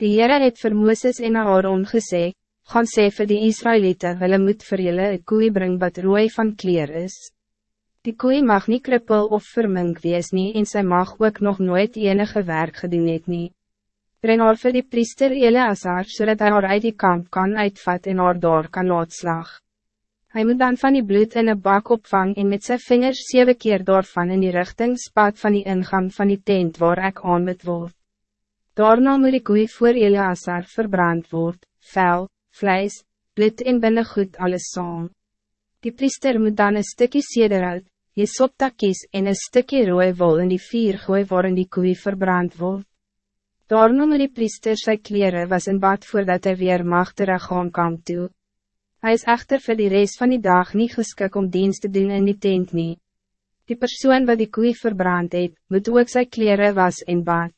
Die Heere het vir Mooses en Aaron gesê, gaan sê vir die Israëlieten, hulle moet vir julle een koei bring wat rooi van kleer is. Die koei mag niet krippel of vermink wees nie en sy mag ook nog nooit enige werk gedoen het nie. Breng haar vir die priester Eleazar, zodat hij haar uit die kamp kan uitvat en haar daar kan laat slag. Hij moet dan van die bloed in een bak opvang en met zijn vingers zeven keer doorvan in die richting spat van die ingang van die tent waar ik aan met word. Daarna moet die koei voor Eleazar verbrand word, vel, vlees, bloed en binnengoed alles saam. Die priester moet dan een stukje sederhout, je soptakies en een stukje rooie wol in die vier gooi waarin die koei verbrand word. Daarna moet die priester sy kleren was in bad voordat hij weer mag teruggaan kan toe. Hij is echter voor de rest van die dag niet geskik om dienst te doen in die tent nie. Die persoon wat die koei verbrand het, moet ook sy kleren was en bad.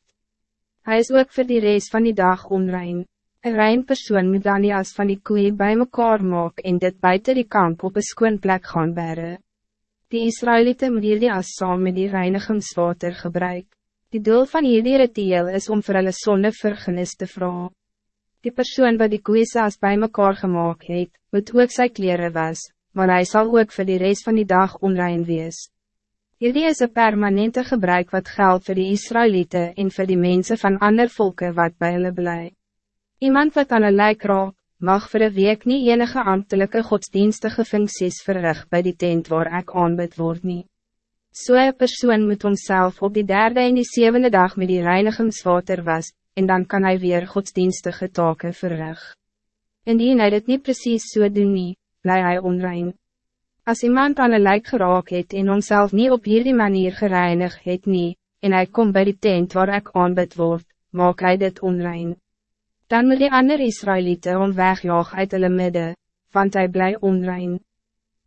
Hij is ook voor de rest van die dag onrein. Een rein persoon moet dan die as van die koei bij mekaar maak en dit buiten die kamp op een skoon plek gaan bere. Die Israëlieten moet hier die as saam met die reinigingswater gebruik. Die doel van hierdie ritueel is om vir hulle sonde vergenis te vragen. Die persoon wat die koeisas bij mekaar gemaakt het, moet ook sy kleren was, maar hij zal ook voor de rest van die dag onrein wees. Hierdie is een permanente gebruik wat geldt voor de Israëlieten en voor die mensen van ander volken wat bij hulle bly. Iemand wat aan een lijk raak, mag voor een week niet enige ambtelijke godsdienstige functies verrig bij die tent waar ek aanbid word nie. So een persoon moet homself op die derde en die zevende dag met die reinigingswater was, en dan kan hij weer godsdienstige taken verrig. Indien hij dit niet precies so doen nie, bly hy onrein. As iemand aan een lijk geraak het en homself niet op hierdie manier gereinig het nie, en hij komt bij die tent waar ik aanbid word, maak hij dit onrein. Dan moet die andere Israëlieten om wegjaag uit hulle midde, want hij bly onrein.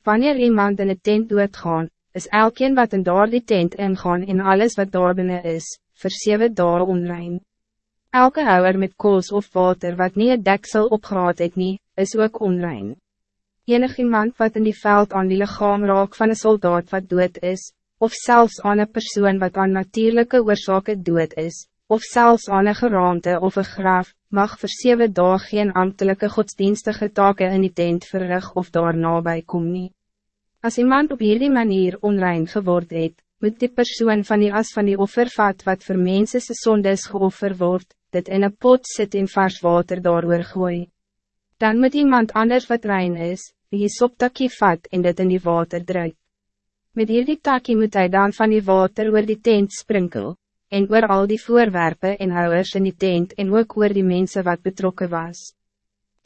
Wanneer iemand in het tent doodgaan, is elkeen wat in daar die tent ingaan en alles wat daar binnen is, vir 7 daar onrein. Elke houwer met koos of water wat niet het deksel opgeraad het nie, is ook onrein. Enig iemand wat in die veld aan die lichaam raak van een soldaat wat dood is, of zelfs aan een persoon wat aan natuurlijke oorzake dood is, of zelfs aan een geraamte of een graaf, mag voor zeven dagen geen ambtelijke godsdienstige taken in die tent verrig of daar nabij kom nie. As iemand op hierdie manier onrein geword het, moet die persoon van die as van die offervat wat voor mensen se sondes geoffer wordt, dit in een pot sit en vars water daar gooi. Dan moet iemand anders wat rein is, die soptakkie vat en dit in die water druik. Met hierdie takkie moet hij dan van die water oor die tent sprinkel, en oor al die voorwerpen en houwers in die tent en ook oor die mensen wat betrokken was.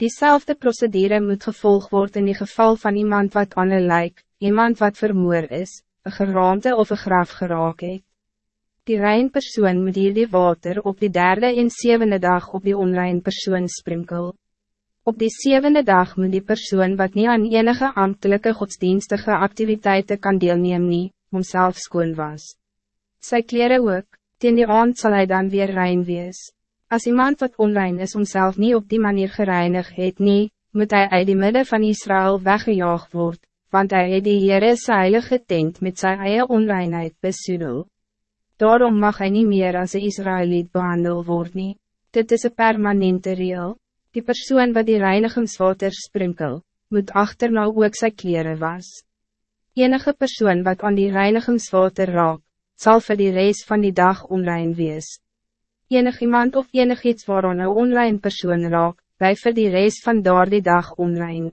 Diezelfde procedure moet gevolg worden in die geval van iemand wat aan een lijk, iemand wat vermoor is, een geraamte of een graf geraak het. Die rein persoon moet hier die water op die derde en zevende dag op die onrein persoon sprinkel. Op die zevende dag moet die persoon wat niet aan enige ambtelijke godsdienstige activiteiten kan deelnemen nie, homself skoon was. Sy kleren ook, teen die aand sal hy dan weer rein wees. Als iemand wat onrein is homself niet op die manier gereinig het nie, moet hij uit die midden van Israël weggejaagd worden want hij het die Heere sy heilige tent met zijn eie onreinheid besoedel. Daarom mag hij niet meer als een Israëliet behandeld worden. Dit is een permanente reel. Die persoon wat die reinigingswater sprinkel, moet achterna ook sy kleren was. Enige persoon wat aan die reinigingswater raak, zal voor die reis van die dag onrein wees. Enig iemand of enig iets waaron een onrein persoon raak, blijf voor die reis van daar die dag onrein.